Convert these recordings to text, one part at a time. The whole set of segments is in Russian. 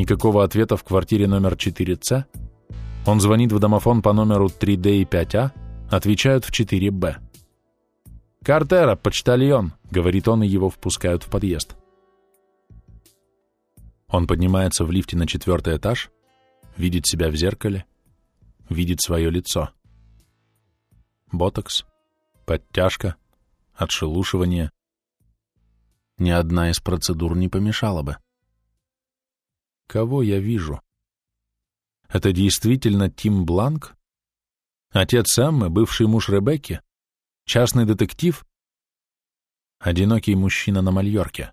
Никакого ответа в квартире номер 4С. Он звонит в домофон по номеру 3D и 5А, отвечают в 4Б. «Картера, почтальон», — говорит он, и его впускают в подъезд. Он поднимается в лифте на четвертый этаж, видит себя в зеркале, видит свое лицо. Ботокс, подтяжка, отшелушивание. Ни одна из процедур не помешала бы. Кого я вижу? Это действительно Тим Бланк? Отец Эммы, бывший муж Ребекки? Частный детектив? Одинокий мужчина на Мальорке.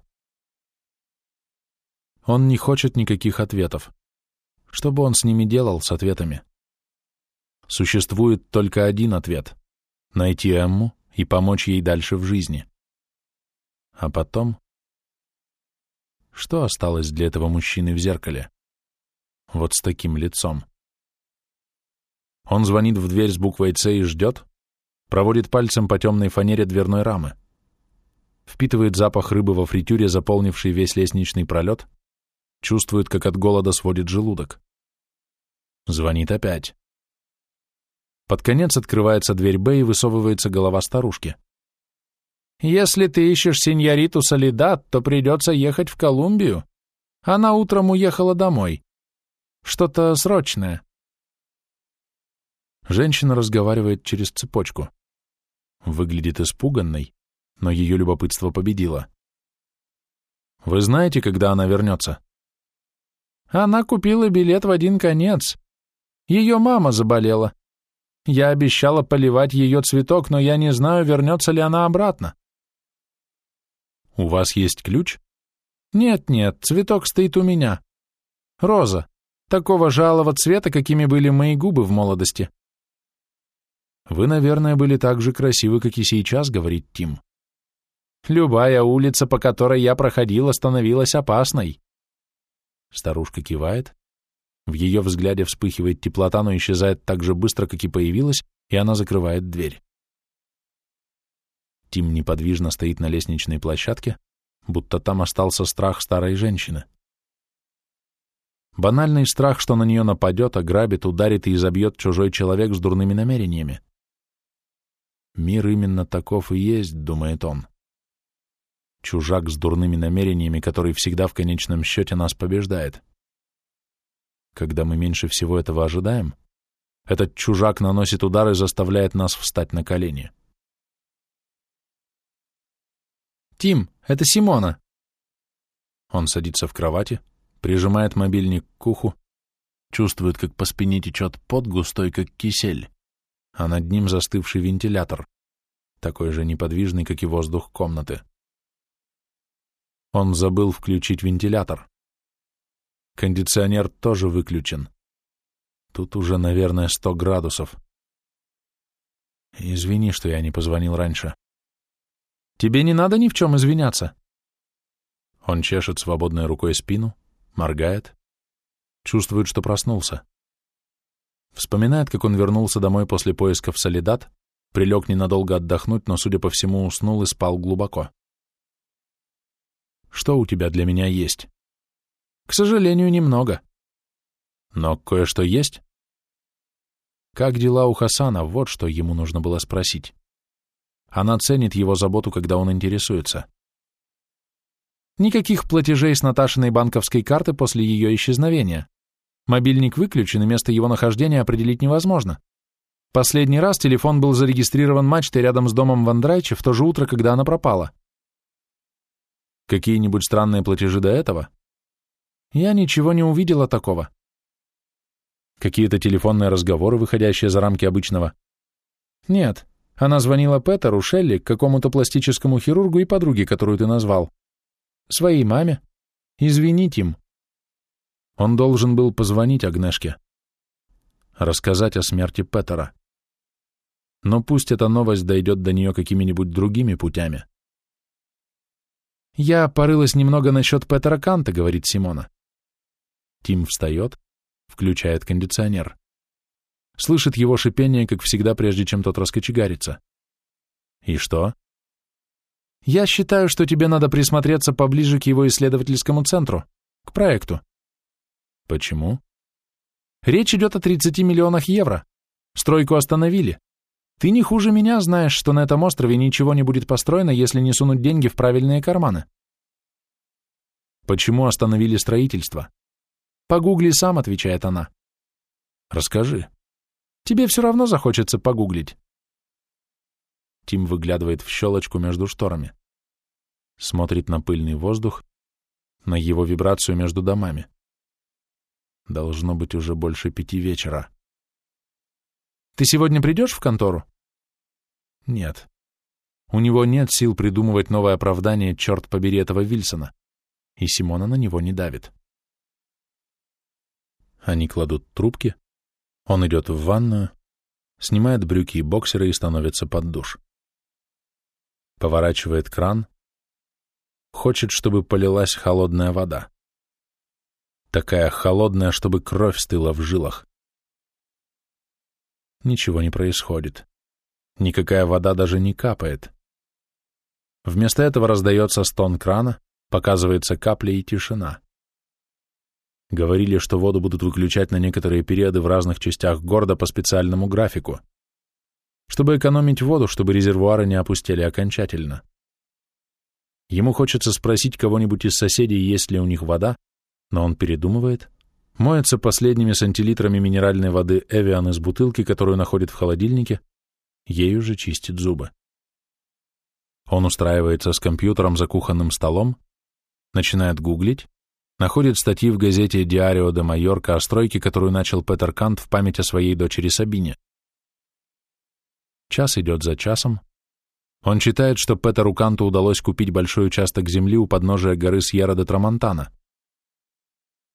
Он не хочет никаких ответов. Что бы он с ними делал, с ответами? Существует только один ответ — найти Эмму и помочь ей дальше в жизни. А потом... Что осталось для этого мужчины в зеркале? Вот с таким лицом. Он звонит в дверь с буквой «Ц» и ждет, проводит пальцем по темной фанере дверной рамы, впитывает запах рыбы во фритюре, заполнивший весь лестничный пролет, чувствует, как от голода сводит желудок. Звонит опять. Под конец открывается дверь Б и высовывается голова старушки. Если ты ищешь сеньориту Солидат, то придется ехать в Колумбию. Она утром уехала домой. Что-то срочное. Женщина разговаривает через цепочку. Выглядит испуганной, но ее любопытство победило. «Вы знаете, когда она вернется?» «Она купила билет в один конец. Ее мама заболела. Я обещала поливать ее цветок, но я не знаю, вернется ли она обратно. У вас есть ключ? Нет-нет, цветок стоит у меня. Роза. Такого жалого цвета, какими были мои губы в молодости. Вы, наверное, были так же красивы, как и сейчас, говорит Тим. Любая улица, по которой я проходила, становилась опасной. Старушка кивает. В ее взгляде вспыхивает теплота, но исчезает так же быстро, как и появилась, и она закрывает дверь. Тим неподвижно стоит на лестничной площадке, будто там остался страх старой женщины. Банальный страх, что на нее нападет, ограбит, ударит и изобьет чужой человек с дурными намерениями. Мир именно таков и есть, думает он. Чужак с дурными намерениями, который всегда в конечном счете нас побеждает. Когда мы меньше всего этого ожидаем, этот чужак наносит удар и заставляет нас встать на колени. «Тим, это Симона!» Он садится в кровати, прижимает мобильник к уху, чувствует, как по спине течет пот густой, как кисель, а над ним застывший вентилятор, такой же неподвижный, как и воздух комнаты. Он забыл включить вентилятор. Кондиционер тоже выключен. Тут уже, наверное, сто градусов. Извини, что я не позвонил раньше. Тебе не надо ни в чем извиняться. Он чешет свободной рукой спину, моргает, чувствует, что проснулся. Вспоминает, как он вернулся домой после поисков в Солидат, прилег ненадолго отдохнуть, но, судя по всему, уснул и спал глубоко. Что у тебя для меня есть? К сожалению, немного. Но кое-что есть? Как дела у Хасана? Вот что ему нужно было спросить. Она ценит его заботу, когда он интересуется. Никаких платежей с Наташиной банковской карты после ее исчезновения. Мобильник выключен, и место его нахождения определить невозможно. Последний раз телефон был зарегистрирован мачтой рядом с домом Вандрайче в то же утро, когда она пропала. Какие-нибудь странные платежи до этого? Я ничего не увидела такого. Какие-то телефонные разговоры, выходящие за рамки обычного? Нет, она звонила Петеру, Шелли, какому-то пластическому хирургу и подруге, которую ты назвал. Своей маме. Извинить им. Он должен был позвонить Агнешке. Рассказать о смерти Петера. Но пусть эта новость дойдет до нее какими-нибудь другими путями. «Я порылась немного насчет Петера Канта», — говорит Симона. Тим встает, включает кондиционер слышит его шипение, как всегда, прежде чем тот раскочегарится. И что? Я считаю, что тебе надо присмотреться поближе к его исследовательскому центру, к проекту. Почему? Речь идет о 30 миллионах евро. Стройку остановили. Ты не хуже меня знаешь, что на этом острове ничего не будет построено, если не сунуть деньги в правильные карманы. Почему остановили строительство? Погугли сам, отвечает она. Расскажи. Тебе все равно захочется погуглить. Тим выглядывает в щелочку между шторами. Смотрит на пыльный воздух, на его вибрацию между домами. Должно быть уже больше пяти вечера. Ты сегодня придешь в контору? Нет. У него нет сил придумывать новое оправдание, черт побери, этого Вильсона. И Симона на него не давит. Они кладут трубки. Он идет в ванную, снимает брюки и боксеры и становится под душ. Поворачивает кран. Хочет, чтобы полилась холодная вода такая холодная, чтобы кровь стыла в жилах. Ничего не происходит. Никакая вода даже не капает. Вместо этого раздается стон крана, показывается капля и тишина. Говорили, что воду будут выключать на некоторые периоды в разных частях города по специальному графику, чтобы экономить воду, чтобы резервуары не опустели окончательно. Ему хочется спросить кого-нибудь из соседей, есть ли у них вода, но он передумывает, моется последними сантилитрами минеральной воды Эвиан из бутылки, которую находит в холодильнике, ею же чистит зубы. Он устраивается с компьютером за кухонным столом, начинает гуглить, находит статьи в газете «Диарио де Майорка» о стройке, которую начал Петер Кант в память о своей дочери Сабине. Час идет за часом. Он читает, что Петеру Канту удалось купить большой участок земли у подножия горы Сьерра де Трамонтана.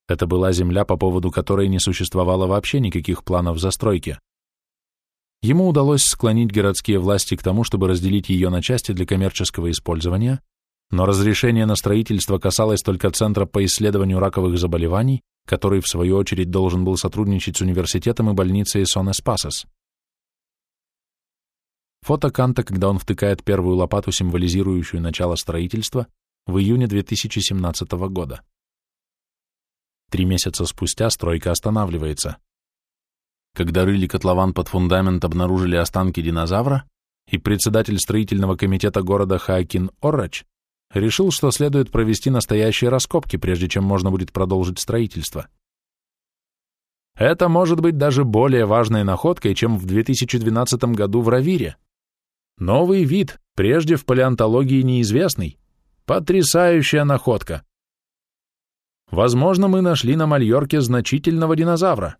Это была земля, по поводу которой не существовало вообще никаких планов застройки. Ему удалось склонить городские власти к тому, чтобы разделить ее на части для коммерческого использования, но разрешение на строительство касалось только Центра по исследованию раковых заболеваний, который, в свою очередь, должен был сотрудничать с университетом и больницей Сон-Эспасос. Фото Канта, когда он втыкает первую лопату, символизирующую начало строительства, в июне 2017 года. Три месяца спустя стройка останавливается. Когда рыли котлован под фундамент, обнаружили останки динозавра, и председатель строительного комитета города Хаакин Оррач решил, что следует провести настоящие раскопки, прежде чем можно будет продолжить строительство. Это может быть даже более важной находкой, чем в 2012 году в Равире. Новый вид, прежде в палеонтологии неизвестный. Потрясающая находка. Возможно, мы нашли на Мальорке значительного динозавра.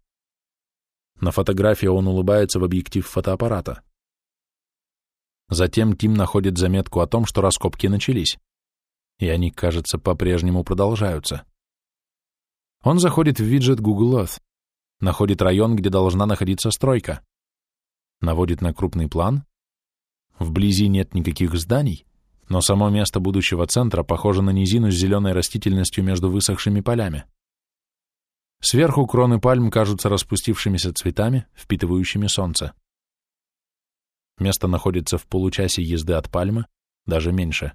На фотографии он улыбается в объектив фотоаппарата. Затем Тим находит заметку о том, что раскопки начались, и они, кажется, по-прежнему продолжаются. Он заходит в виджет Google Earth, находит район, где должна находиться стройка, наводит на крупный план, вблизи нет никаких зданий, но само место будущего центра похоже на низину с зеленой растительностью между высохшими полями. Сверху кроны пальм кажутся распустившимися цветами, впитывающими солнце. Место находится в получасе езды от пальмы, даже меньше.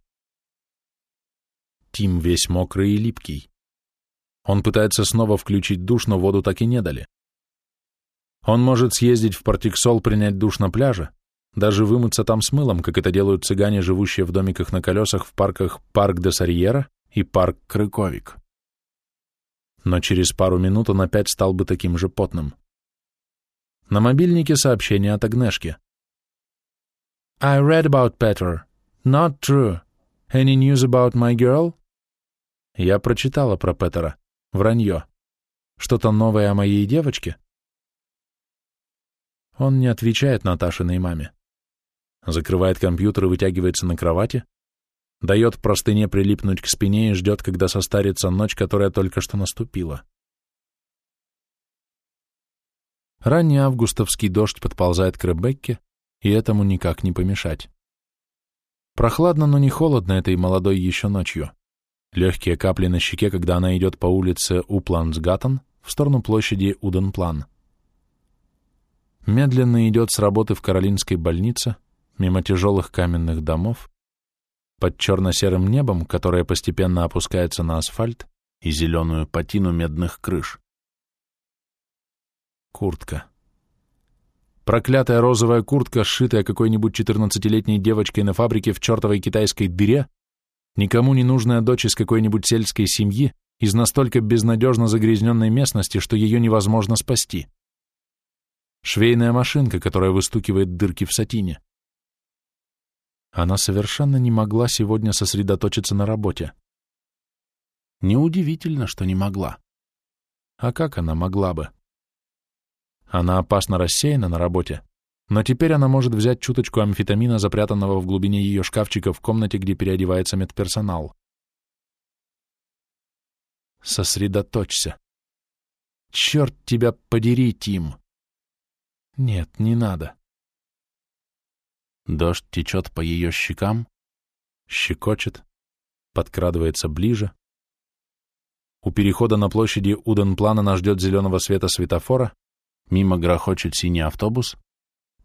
Тим весь мокрый и липкий. Он пытается снова включить душ, но воду так и не дали. Он может съездить в Партиксол принять душ на пляже, даже вымыться там с мылом, как это делают цыгане, живущие в домиках на колесах в парках Парк де Сарьера и Парк Крыковик. Но через пару минут он опять стал бы таким же потным. На мобильнике сообщение от Агнешки. I read about Peter. Not true. Any news about my girl? Я прочитала про Петера. Вранье. Что-то новое о моей девочке? Он не отвечает Наташиной маме закрывает компьютер и вытягивается на кровати, дает простыне прилипнуть к спине и ждет, когда состарится ночь, которая только что наступила. Ранний августовский дождь подползает к Ребекке, и этому никак не помешать. Прохладно, но не холодно этой молодой еще ночью. Легкие капли на щеке, когда она идет по улице Уплансгаттен в сторону площади Уденплан. Медленно идет с работы в Каролинской больнице, мимо тяжелых каменных домов, под черно-серым небом, которое постепенно опускается на асфальт и зеленую патину медных крыш. Куртка. Проклятая розовая куртка, сшитая какой-нибудь четырнадцатилетней девочкой на фабрике в чертовой китайской дыре, никому не нужная дочь из какой-нибудь сельской семьи, из настолько безнадежно загрязненной местности, что ее невозможно спасти. Швейная машинка, которая выстукивает дырки в сатине. Она совершенно не могла сегодня сосредоточиться на работе. Неудивительно, что не могла. А как она могла бы? Она опасно рассеяна на работе, но теперь она может взять чуточку амфетамина, запрятанного в глубине ее шкафчика в комнате, где переодевается медперсонал. Сосредоточься. Черт тебя подери, Тим. Нет, не надо. Дождь течет по ее щекам, щекочет, подкрадывается ближе. У перехода на площади Уденплана нас ждет зеленого света светофора, Мимо грохочет синий автобус.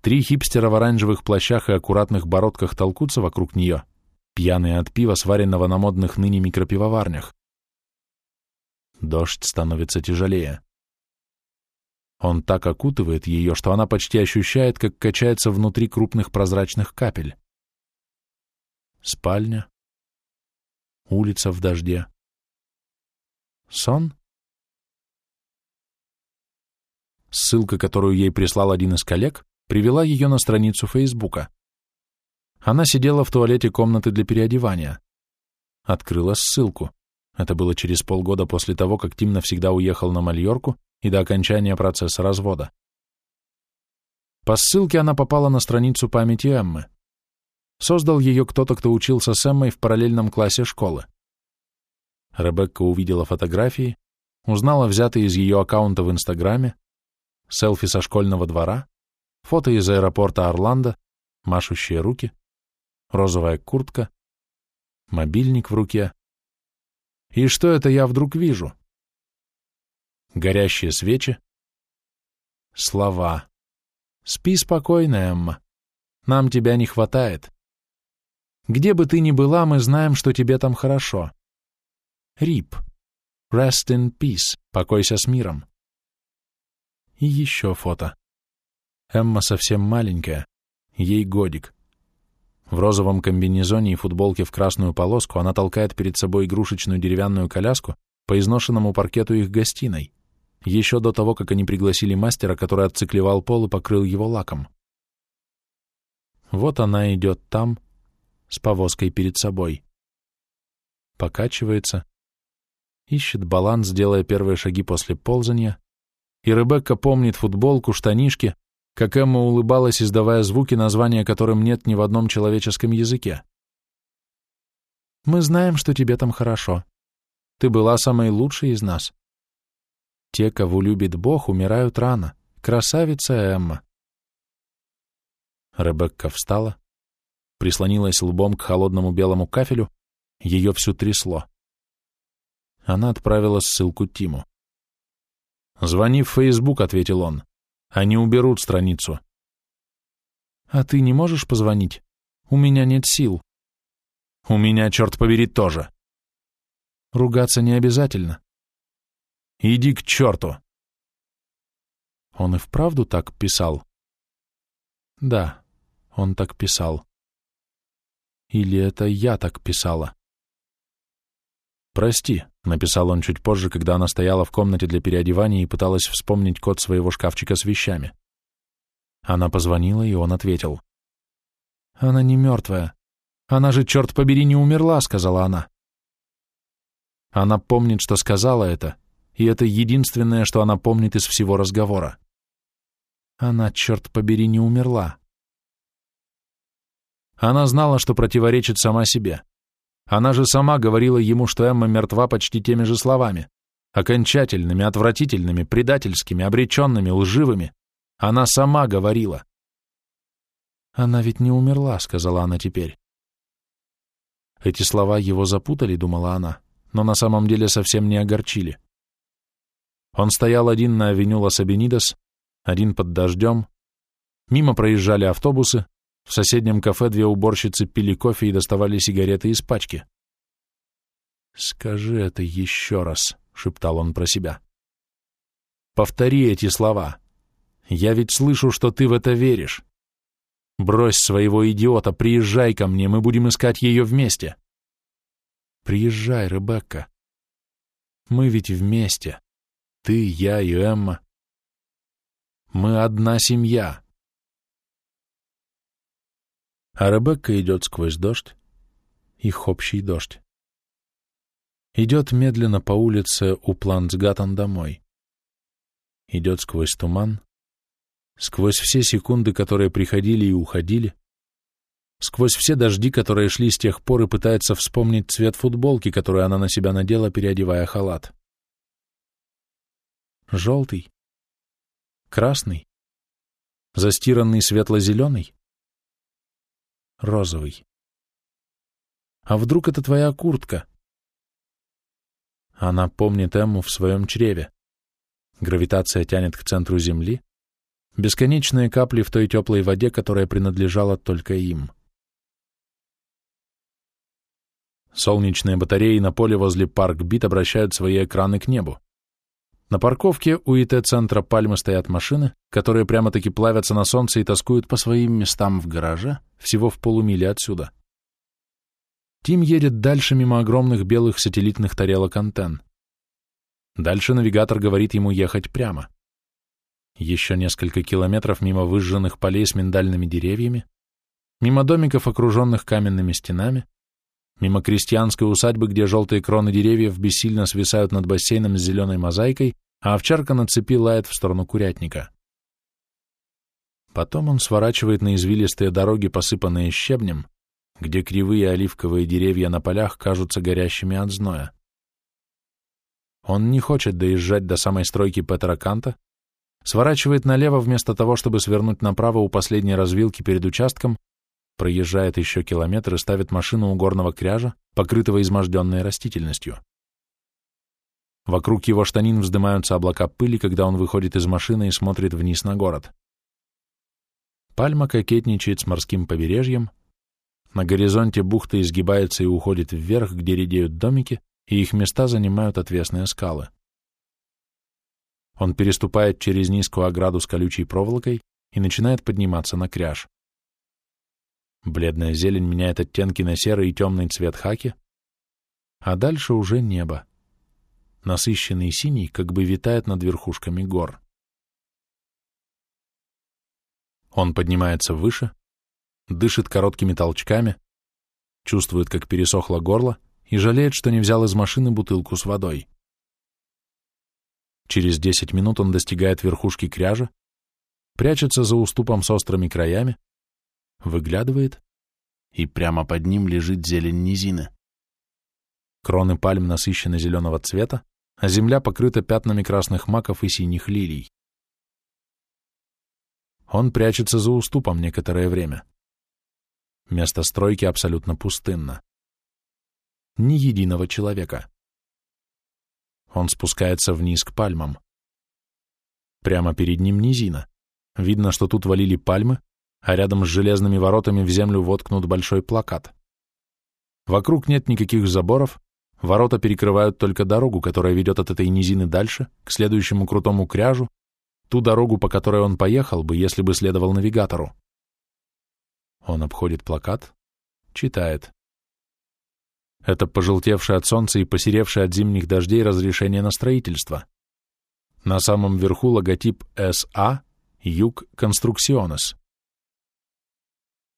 Три хипстера в оранжевых плащах и аккуратных бородках толкутся вокруг нее, пьяные от пива, сваренного на модных ныне микропивоварнях. Дождь становится тяжелее. Он так окутывает ее, что она почти ощущает, как качается внутри крупных прозрачных капель. Спальня. Улица в дожде. Сон? Ссылка, которую ей прислал один из коллег, привела ее на страницу Фейсбука. Она сидела в туалете комнаты для переодевания. Открыла ссылку. Это было через полгода после того, как Тим навсегда уехал на Мальорку и до окончания процесса развода. По ссылке она попала на страницу памяти Эммы. Создал ее кто-то, кто учился с Эммой в параллельном классе школы. Ребекка увидела фотографии, узнала взятые из ее аккаунта в Инстаграме, селфи со школьного двора, фото из аэропорта Орландо, машущие руки, розовая куртка, мобильник в руке. И что это я вдруг вижу? Горящие свечи, слова. Спи спокойно, Эмма. Нам тебя не хватает. Где бы ты ни была, мы знаем, что тебе там хорошо. Рип. Rest in peace. Покойся с миром. И еще фото. Эмма совсем маленькая, ей годик. В розовом комбинезоне и футболке в красную полоску она толкает перед собой игрушечную деревянную коляску по изношенному паркету их гостиной, еще до того, как они пригласили мастера, который отциклевал пол и покрыл его лаком. Вот она идет там, с повозкой перед собой. Покачивается, ищет баланс, делая первые шаги после ползания, и Ребекка помнит футболку, штанишки, как Эмма улыбалась, издавая звуки, названия которым нет ни в одном человеческом языке. «Мы знаем, что тебе там хорошо. Ты была самой лучшей из нас. Те, кого любит Бог, умирают рано. Красавица Эмма». Ребекка встала, прислонилась лбом к холодному белому кафелю, ее всю трясло. Она отправила ссылку Тиму. «Звони в Фейсбук», — ответил он. «Они уберут страницу». «А ты не можешь позвонить? У меня нет сил». «У меня, черт побери, тоже». «Ругаться не обязательно». «Иди к черту». Он и вправду так писал? Да, он так писал. Или это я так писала? «Прости», — написал он чуть позже, когда она стояла в комнате для переодевания и пыталась вспомнить код своего шкафчика с вещами. Она позвонила, и он ответил. «Она не мертвая. Она же, черт побери, не умерла», — сказала она. Она помнит, что сказала это, и это единственное, что она помнит из всего разговора. Она, черт побери, не умерла. Она знала, что противоречит сама себе. Она же сама говорила ему, что Эмма мертва почти теми же словами. Окончательными, отвратительными, предательскими, обреченными, лживыми. Она сама говорила. «Она ведь не умерла», — сказала она теперь. Эти слова его запутали, думала она, но на самом деле совсем не огорчили. Он стоял один на авеню Лос-Абенидос, один под дождем. Мимо проезжали автобусы, в соседнем кафе две уборщицы пили кофе и доставали сигареты из пачки. «Скажи это еще раз», — шептал он про себя. «Повтори эти слова. Я ведь слышу, что ты в это веришь. Брось своего идиота, приезжай ко мне, мы будем искать ее вместе. Приезжай, Ребекка. Мы ведь вместе. Ты, я и Эмма. Мы одна семья. А Ребекка идет сквозь дождь, их общий дождь. Идет медленно по улице у Планцгаттен домой. Идет сквозь туман, сквозь все секунды, которые приходили и уходили, сквозь все дожди, которые шли с тех пор, и пытается вспомнить цвет футболки, которую она на себя надела, переодевая халат. Желтый, красный, застиранный светло-зеленый, розовый. А вдруг это твоя куртка? Она помнит Эмму в своем чреве. Гравитация тянет к центру Земли, бесконечные капли в той теплой воде, которая принадлежала только им. Солнечные батареи на поле возле ParcBit обращают свои экраны к небу. На парковке у ИТ-центра Пальмы стоят машины, которые прямо-таки плавятся на солнце и тоскуют по своим местам в гараже, всего в полумиле отсюда. Тим едет дальше мимо огромных белых сателлитных тарелок антенн. Дальше навигатор говорит ему ехать прямо. Еще несколько километров мимо выжженных полей с миндальными деревьями, мимо домиков, окруженных каменными стенами, мимо крестьянской усадьбы, где желтые кроны деревьев бессильно свисают над бассейном с зеленой мозаикой, а овчарка на цепи лает в сторону курятника. Потом он сворачивает на извилистые дороги, посыпанные щебнем, где кривые оливковые деревья на полях кажутся горящими от зноя. Он не хочет доезжать до самой стройки Петроканта, сворачивает налево вместо того, чтобы свернуть направо у последней развилки перед участком, проезжает еще километр и ставит машину у горного кряжа, покрытого изможденной растительностью. Вокруг его штанин вздымаются облака пыли, когда он выходит из машины и смотрит вниз на город. Пальма кокетничает с морским побережьем, на горизонте бухта изгибается и уходит вверх, где редеют домики, и их места занимают отвесные скалы. Он переступает через низкую ограду с колючей проволокой и начинает подниматься на кряж. Бледная зелень меняет оттенки на серый и темный цвет хаки, а дальше уже небо. Насыщенный синий как бы витает над верхушками гор. Он поднимается выше, дышит короткими толчками, чувствует, как пересохло горло, и жалеет, что не взял из машины бутылку с водой. Через десять минут он достигает верхушки кряжа, прячется за уступом с острыми краями, выглядывает, и прямо под ним лежит зелень низины. Кроны пальм насыщены зеленого цвета, а земля покрыта пятнами красных маков и синих лилий. Он прячется за уступом некоторое время. Место стройки абсолютно пустынно. Ни единого человека. Он спускается вниз к пальмам. Прямо перед ним низина. Видно, что тут валили пальмы, а рядом с железными воротами в землю воткнут большой плакат. Вокруг нет никаких заборов, ворота перекрывают только дорогу, которая ведет от этой низины дальше, к следующему крутому кряжу, ту дорогу, по которой он поехал бы, если бы следовал навигатору. Он обходит плакат, читает. Это пожелтевшее от солнца и посеревшее от зимних дождей разрешение на строительство. На самом верху логотип СА Юг Конструкционес.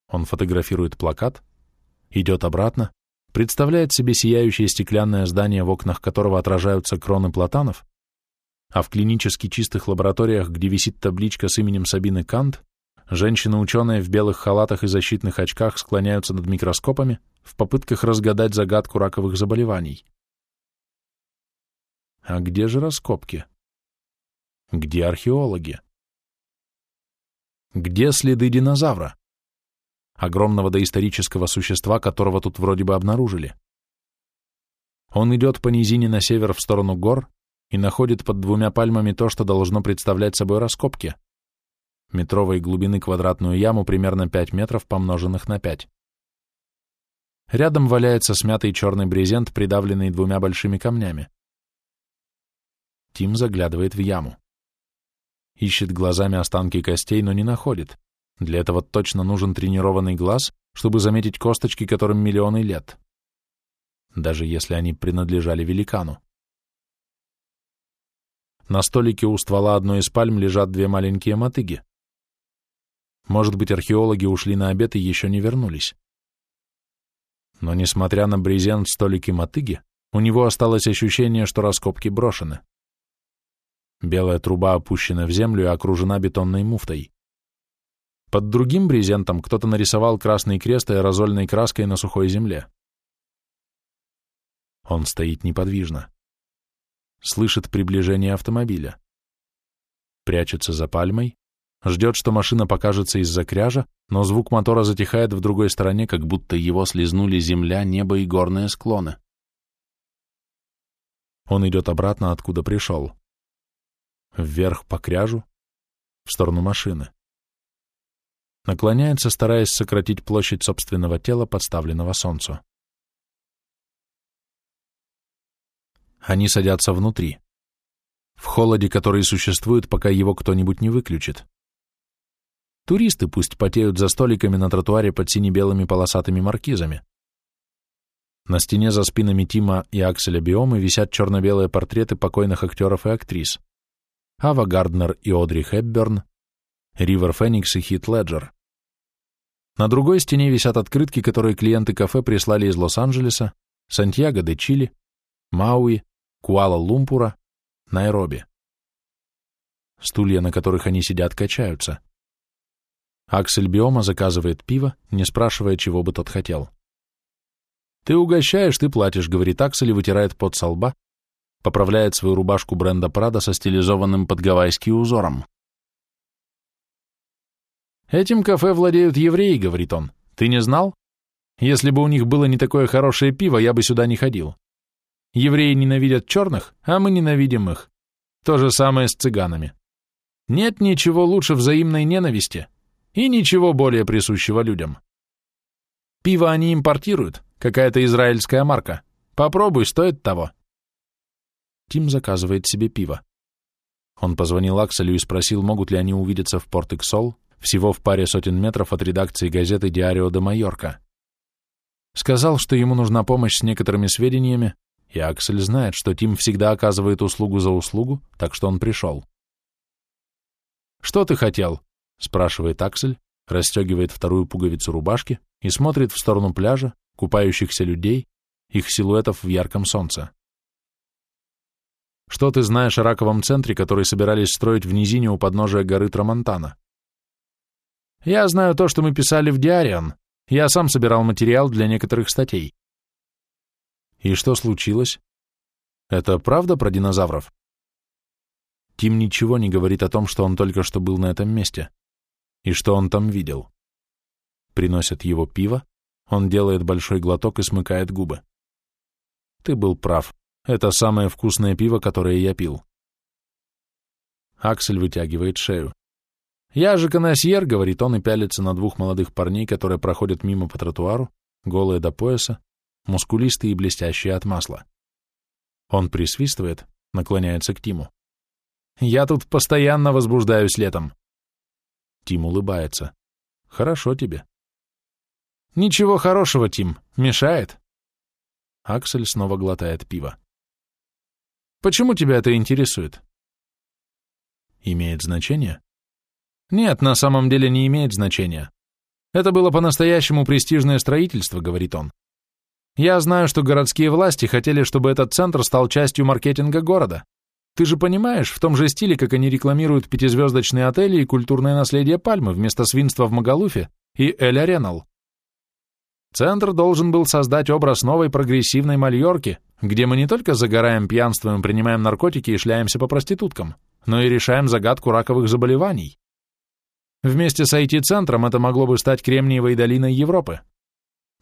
Он фотографирует плакат, идет обратно, представляет себе сияющее стеклянное здание, в окнах которого отражаются кроны платанов, а в клинически чистых лабораториях, где висит табличка с именем Сабины Кант, Женщины-ученые в белых халатах и защитных очках склоняются над микроскопами в попытках разгадать загадку раковых заболеваний. А где же раскопки? Где археологи? Где следы динозавра? Огромного доисторического существа, которого тут вроде бы обнаружили. Он идет по низине на север в сторону гор и находит под двумя пальмами то, что должно представлять собой раскопки метровой глубины квадратную яму примерно 5 метров, помноженных на 5. Рядом валяется смятый черный брезент, придавленный двумя большими камнями. Тим заглядывает в яму. Ищет глазами останки костей, но не находит. Для этого точно нужен тренированный глаз, чтобы заметить косточки, которым миллионы лет. Даже если они принадлежали великану. На столике у ствола одной из пальм лежат две маленькие мотыги. Может быть, археологи ушли на обед и еще не вернулись. Но, несмотря на брезент, столики мотыги, у него осталось ощущение, что раскопки брошены. Белая труба опущена в землю и окружена бетонной муфтой. Под другим брезентом кто-то нарисовал красный крест аэрозольной краской на сухой земле. Он стоит неподвижно. Слышит приближение автомобиля. Прячется за пальмой, ждет, что машина покажется из-за кряжа, но звук мотора затихает в другой стороне, как будто его слезнули земля, небо и горные склоны. Он идет обратно, откуда пришел. Вверх по кряжу, в сторону машины наклоняется, стараясь сократить площадь собственного тела, подставленного солнцу. Они садятся внутри, в холоде, который существует, пока его кто-нибудь не выключит. Туристы пусть потеют за столиками на тротуаре под сине-белыми полосатыми маркизами. На стене за спинами Тима и Акселя Биомы висят черно-белые портреты покойных актеров и актрис. Ава Гарднер и Одри Хепберн, Ривер Феникс и Хит Леджер. На другой стене висят открытки, которые клиенты кафе прислали из Лос-Анджелеса, Сантьяго де Чили, Мауи, Куала-Лумпура, Найроби. Стулья, на которых они сидят, качаются. Аксель Биома заказывает пиво, не спрашивая, чего бы тот хотел. «Ты угощаешь, ты платишь», — говорит Аксель и вытирает пот со лба, поправляет свою рубашку бренда Прада со стилизованным под гавайский узором. «Этим кафе владеют евреи», — говорит он. «Ты не знал? Если бы у них было не такое хорошее пиво, я бы сюда не ходил. Евреи ненавидят черных, а мы ненавидим их. То же самое с цыганами. Нет ничего лучше взаимной ненависти и ничего более присущего людям. Пиво они импортируют, какая-то израильская марка. Попробуй, стоит того». Тим заказывает себе пиво. Он позвонил Акселю и спросил, могут ли они увидеться в Порт-Иксол, всего в паре сотен метров от редакции газеты «Диарио де Майорка». Сказал, что ему нужна помощь с некоторыми сведениями, и Аксель знает, что Тим всегда оказывает услугу за услугу, так что он пришел. «Что ты хотел?» — спрашивает Аксель, расстегивает вторую пуговицу рубашки и смотрит в сторону пляжа, купающихся людей, их силуэтов в ярком солнце. «Что ты знаешь о раковом центре, который собирались строить в низине у подножия горы Трамонтана?» Я знаю то, что мы писали в Диарион. Я сам собирал материал для некоторых статей. И что случилось? Это правда про динозавров? Тим ничего не говорит о том, что он только что был на этом месте и что он там видел. Приносят его пиво, он делает большой глоток и смыкает губы. Ты был прав. Это самое вкусное пиво, которое я пил. Аксель вытягивает шею. «Я же коносьер», — говорит он и пялится на двух молодых парней, которые проходят мимо по тротуару, голые до пояса, мускулистые и блестящие от масла. Он присвистывает, наклоняется к Тиму. «Я тут постоянно возбуждаюсь летом». Тим улыбается. «Хорошо тебе». «Ничего хорошего, Тим. Мешает». Аксель снова глотает пиво. «Почему тебя это интересует?» «Имеет значение?» Нет, на самом деле не имеет значения. Это было по-настоящему престижное строительство, говорит он. Я знаю, что городские власти хотели, чтобы этот центр стал частью маркетинга города. Ты же понимаешь, в том же стиле, как они рекламируют пятизвездочные отели и культурное наследие Пальмы вместо свинства в Магалуфе и Эль Аренал. Центр должен был создать образ новой прогрессивной Мальорки, где мы не только загораем, пьянствуем, принимаем наркотики и шляемся по проституткам, но и решаем загадку раковых заболеваний. Вместе с IT-центром это могло бы стать Кремниевой долиной Европы.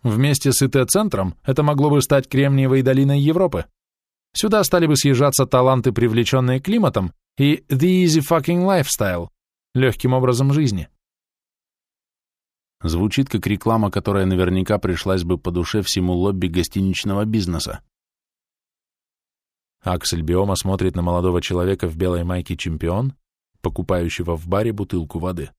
Вместе с ИТ-центром это могло бы стать Кремниевой долиной Европы. Сюда стали бы съезжаться таланты, привлеченные климатом, и the easy fucking lifestyle, легким образом жизни. Звучит как реклама, которая наверняка пришлась бы по душе всему лобби гостиничного бизнеса. Аксель Биома смотрит на молодого человека в белой майке «Чемпион», покупающего в баре бутылку воды.